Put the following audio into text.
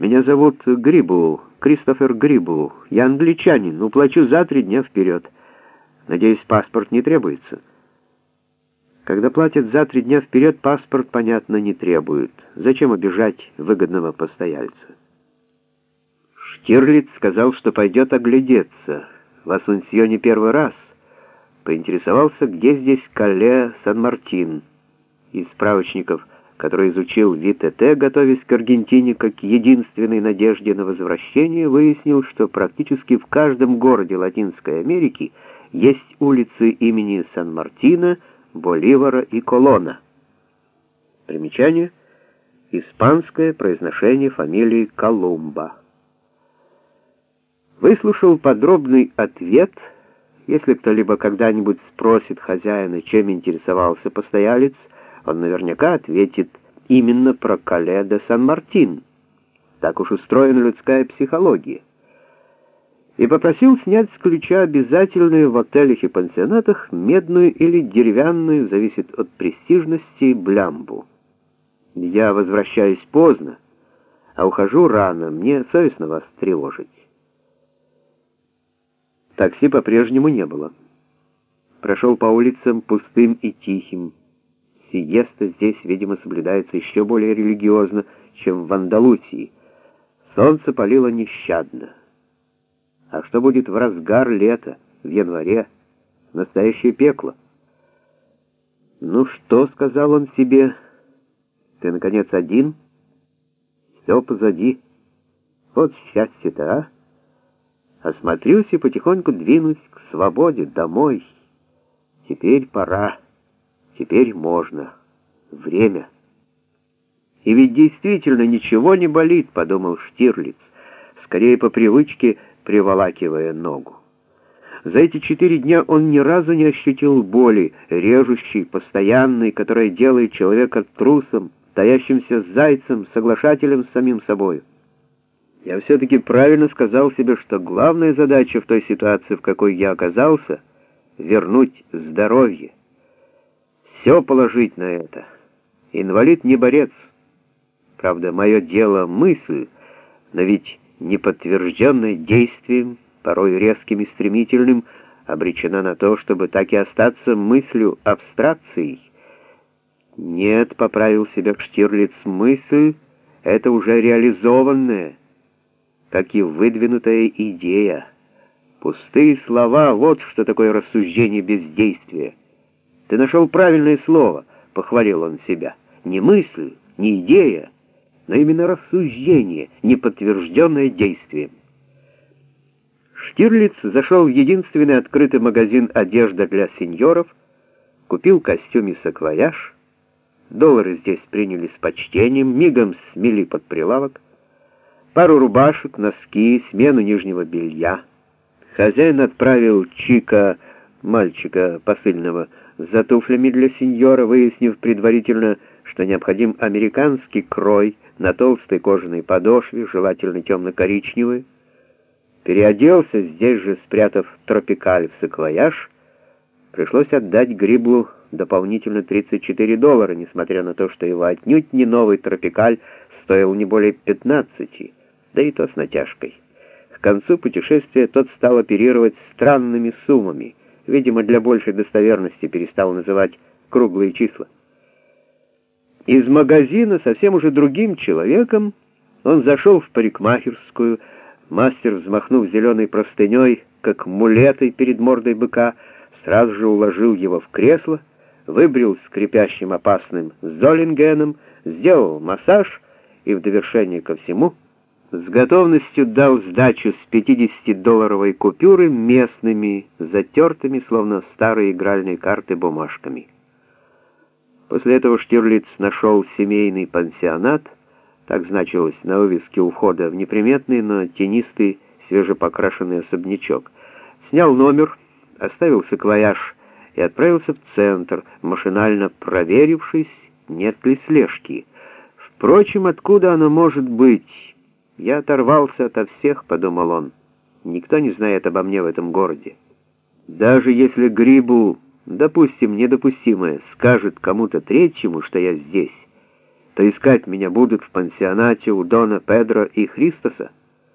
Меня зовут Грибу, Кристофер Грибу. Я англичанин, уплачу за три дня вперед. Надеюсь, паспорт не требуется. Когда платят за три дня вперед, паспорт, понятно, не требуют. Зачем обижать выгодного постояльца? Штирлиц сказал, что пойдет оглядеться. В Асунсьоне первый раз. Поинтересовался, где здесь Кале Сан-Мартин. Из справочников, который изучил ВТТ, готовясь к Аргентине как единственной надежде на возвращение, выяснил, что практически в каждом городе Латинской Америки есть улицы имени Сан-Мартина, Боливара и Колона. Примечание. Испанское произношение фамилии Колумба. Выслушал подробный ответ. Если кто-либо когда-нибудь спросит хозяина, чем интересовался постоялец, он наверняка ответит именно про Кале де Сан-Мартин. Так уж устроена людская психология и попросил снять с ключа обязательную в отелях и пансионатах медную или деревянную, зависит от престижности, блямбу. Я возвращаюсь поздно, а ухожу рано, мне совестно вас тревожить. Такси по-прежнему не было. Прошел по улицам пустым и тихим. Сиеста здесь, видимо, соблюдается еще более религиозно, чем в Андалусии. Солнце палило нещадно. А что будет в разгар лета, в январе? Настоящее пекло. «Ну что?» — сказал он себе. «Ты, наконец, один? Все позади. Вот счастье-то, а? Осмотрюсь и потихоньку двинусь к свободе, домой. Теперь пора. Теперь можно. Время». «И ведь действительно ничего не болит», — подумал Штирлиц. «Скорее по привычке приволакивая ногу. За эти четыре дня он ни разу не ощутил боли, режущей, постоянной, которая делает человека трусом, таящимся зайцем, соглашателем с самим собой. Я все-таки правильно сказал себе, что главная задача в той ситуации, в какой я оказался, — вернуть здоровье. Все положить на это. Инвалид не борец. Правда, мое дело — мысль, но ведь неподтвержденная действием, порой резким и стремительным, обречена на то, чтобы так и остаться мыслью абстракцией. Нет, поправил себя Штирлиц, мысль — это уже реализованная, как и выдвинутая идея. Пустые слова — вот что такое рассуждение без действия. Ты нашел правильное слово, — похвалил он себя. Не мысль, не идея, но именно рассуждение, не подтвержденное действием. Штирлиц зашел в единственный открытый магазин одежда для сеньоров, купил костюм и саквояж, доллары здесь приняли с почтением, мигом смели под прилавок, пару рубашек, носки, смену нижнего белья. Хозяин отправил Чика, мальчика посыльного, за туфлями для сеньора, выяснив предварительно, что необходим американский крой на толстой кожаной подошве, желательно темно-коричневый, переоделся, здесь же спрятав тропикаль в саквояж, пришлось отдать Гриблу дополнительно 34 доллара, несмотря на то, что его отнюдь не новый тропикаль стоил не более 15, да и то с натяжкой. К концу путешествия тот стал оперировать странными суммами, видимо, для большей достоверности перестал называть круглые числа. Из магазина совсем уже другим человеком он зашел в парикмахерскую, мастер, взмахнув зеленой простыней, как мулетой перед мордой быка, сразу же уложил его в кресло, выбрил скрипящим опасным золингеном, сделал массаж и в довершение ко всему с готовностью дал сдачу с 50-долларовой купюры местными, затертыми, словно старые игральные карты, бумажками. После этого Штирлиц нашел семейный пансионат, так значилось на вывеске ухода в неприметный, но тенистый, свежепокрашенный особнячок. Снял номер, оставил саквояж и отправился в центр, машинально проверившись, нет ли слежки. Впрочем, откуда она может быть? Я оторвался ото всех, подумал он. Никто не знает обо мне в этом городе. Даже если Грибу допустим, недопустимое, скажет кому-то третьему, что я здесь, то искать меня будут в пансионате у Дона Педро и Христоса.